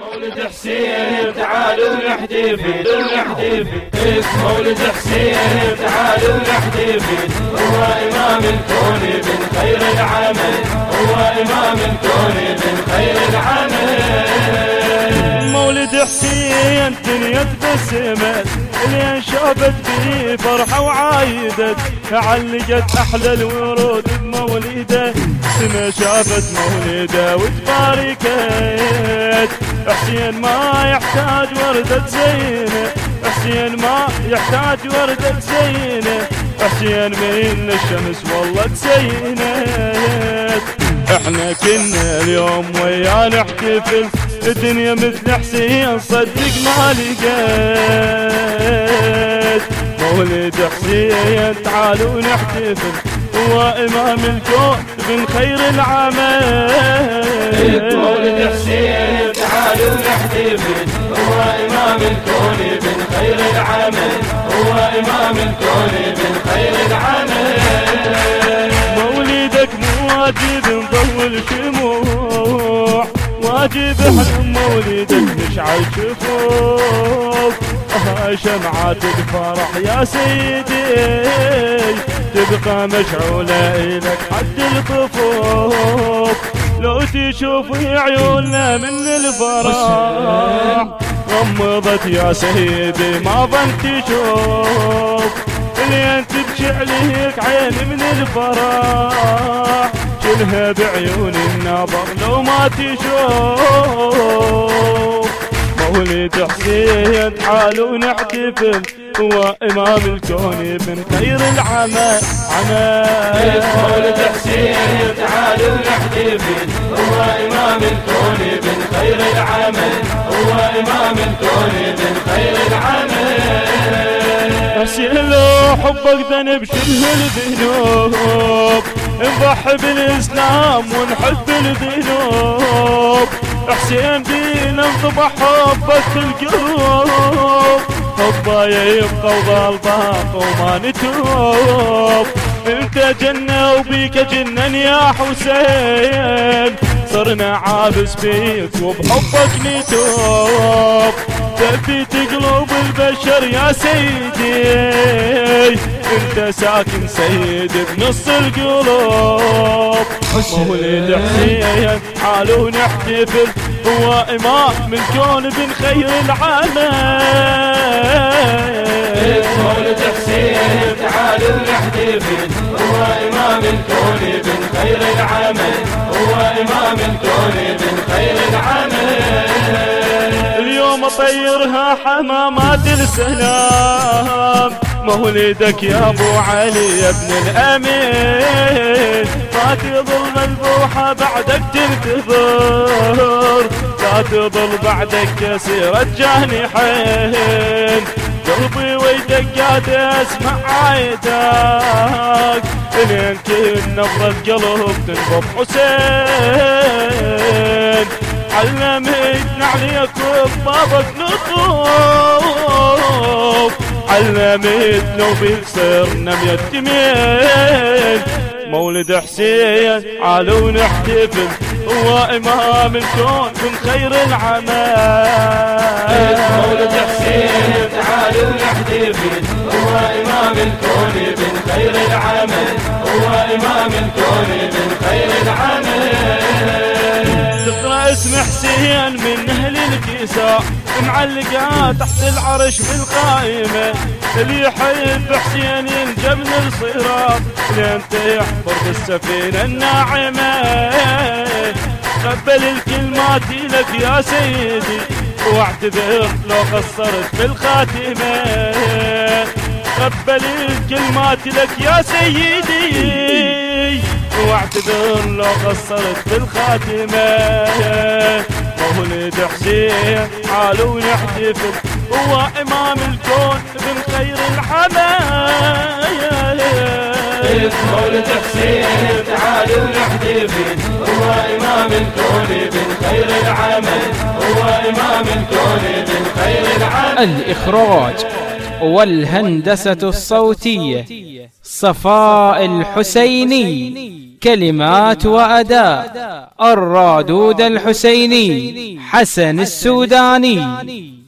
مولد حسين تعالوا نحتفل ونحتفل مولد حسين تعالوا نحتفل هو إمام الكون من خير العمل هو إمام الكون من خير العمل. مولد حسين دنيا تبسمت اللي شافت به فرحة وعايدت. علقت أحلى الورود بمولده سما شافت مولدة؟ وتباركت حسين ما يحتاج وردة زينة. حسين ما يحتاج وردة زينة. حسين من الشمس والله تزينت. إحنا كنا اليوم وياه نحتفل. الدنيا مثل حسين صدق ما لقيت. مولد حسين تعالوا نحتفل. هو امام الكون من خير العمل. مولد حسين تعالوا نحتفل هو إمام الكون من خير العمل. هو إمام الكون من خير العمل. مولدك مو واجب نضوي الشموع واجب إحنا مولدك نشعل شفوف ها شمعات الفرح يا سيدي. تبقى مشعولة إلك حد الطفوف لو تشوف عيوننا من الفرح. غمضت يا سيدي ما ظن تشوف. لين تبكي عليك عين من الفرح. شلها بعيون النظر لو ما تشوف. مولد حسين تعالوا نحتفل هو إمام الكون من خير العمل. عمل. مولد حسين تعالوا نحتفل هو إمام الكون من خير العمل. هو إمام الكون من خير العمل. لو حبك ذنب شله الذنوب. نضحي بالإسلام ونحب الذنوب حسين بينا انطبع حبك القلوب. حبه يبقى وظل وما نتوب. انت جنة وبيك جنن يا حسين. صرنا عابس بيك وبحبك نتوب. ثبت قلوب البشر يا سيدي. انت ساكن سيد بنص القلوب. مولد حسين تعالوا نحتفل. هو إمام الكون بن خير العمل. مولد حسين تعالوا نحتفل. هو إمام الكون من خير العمل. هو إمام الكون من خير العمل. اليوم اطيرها حمامات السلام. مولدك يا أبو علي يا ابن الأمين. ما تظل مذبوحه بعدك تنتظر لا تظل بعدك كسيرة جانحين قلبي ويدقات أسمع عايدك لين كل نبضة قلب تنبض حسين. علمتنا عليك بابك نطوف علمتنا وبيك صرنا ميتمين مولد حسين عالوا نحتفل هو امام الكون من خير العمل. مولد حسين تعالوا نحتفل هو إمام الكون من خير العمل. هو إمام الكون من خير العمل. حسين من أهل الكساء معلقة تحت العرش بالقائمة. اللي يحب حسين ينجى من الصراط لين تحفر بالسفينة الناعمة. قبل الكلمات لك يا سيدي واعتذر لو قصرت بالخاتمة. قبل الكلمات لك يا سيدي. واعتذر لو قصرت بالخاتمة. مولد حسين عالوا نحتفل هو إمام الكون من خير الحماية. مولد حسين تعالوا نحتفل هو إمام الكون من خير العمل هو إمام الكون من خير العمل الإخراج والهندسة الصوتية صفاء الحسيني. كلمات وأداء. الرادود الحسيني حسن السوداني.